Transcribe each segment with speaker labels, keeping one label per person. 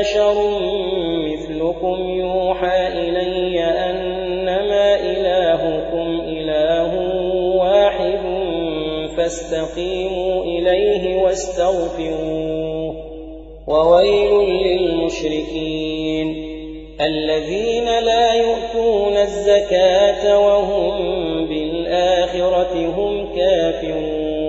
Speaker 1: بشر مثلكم يوحى إلي أنما إلهكم إله واحد فاستقيموا إليه واستغفروه وويل للمشركين الذين لا يؤتون الزكاة وهم بالآخرة هم كافرون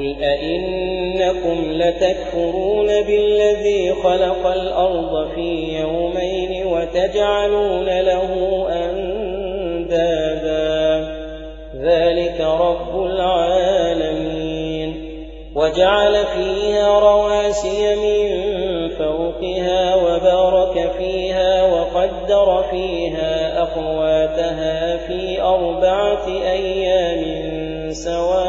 Speaker 1: قل أئنكم لتكفرون بالذي خلق الأرض في يومين وتجعلون له أندادا. ذلك رب العالمين. وجعل فيها رواسي من فوقها وبارك فيها وقدر فيها أقواتها في أربعة أيام سواء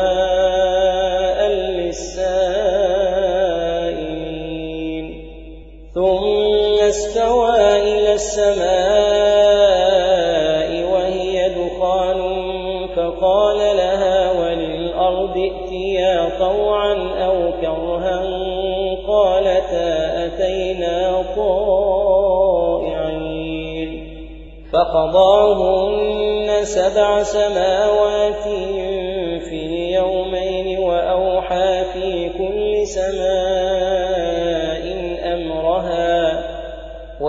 Speaker 1: السماء وهي دخان فقال لها وللأرض ائتيا طوعا أو كرها قالتا أتينا طائعين فقضاهن سبع سماوات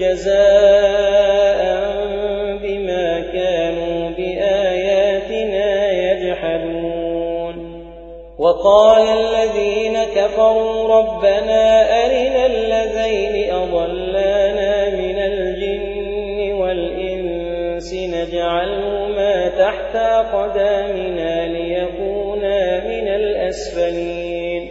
Speaker 1: جزاء بما كانوا بآياتنا يجحدون. وقال الذين كفروا ربنا أرنا الذين أضلانا من الجن والإنس نجعلهما تحت قدامنا ليكونا من الأسفلين.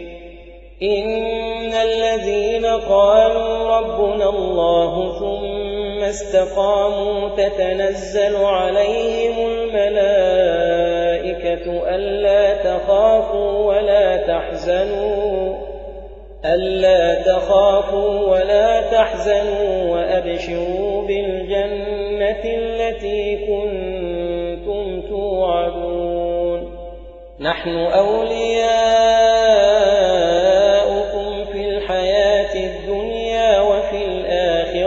Speaker 1: إن الذين قالوا ربنا الله ثم استقاموا تتنزل عليهم الملائكة ألا تخافوا ولا تحزنوا ألا تخافوا ولا تحزنوا وأبشروا بالجنة التي كنتم توعدون. نحن أولياؤكم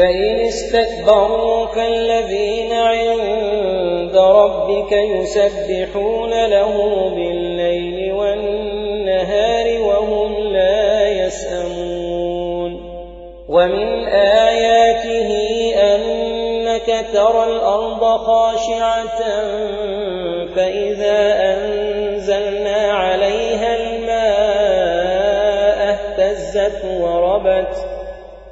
Speaker 1: فإن استكبروا فالذين عند ربك يسبحون له بالليل والنهار وهم لا يسأمون ومن آياته أنك ترى الأرض خاشعة فإذا أنزلنا عليها الماء اهتزت وربت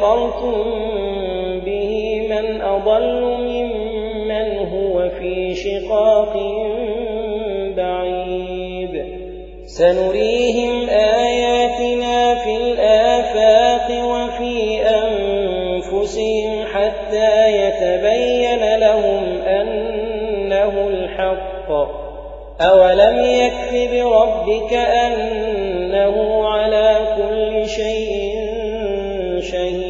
Speaker 1: كفرتم به من أضل ممن هو في شقاق بعيد. سنريهم آياتنا في الآفاق وفي أنفسهم حتى يتبين لهم أنه الحق. أولم يكف بربك أنه على كل شيء شهيد؟